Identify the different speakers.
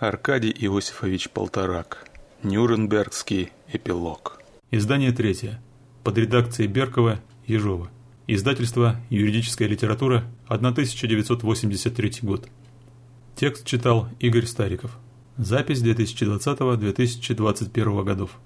Speaker 1: Аркадий Иосифович Полторак. Нюрнбергский эпилог.
Speaker 2: Издание третье. Под редакцией Беркова, Ежова. Издательство «Юридическая литература», 1983 год. Текст читал Игорь Стариков. Запись 2020-2021 годов.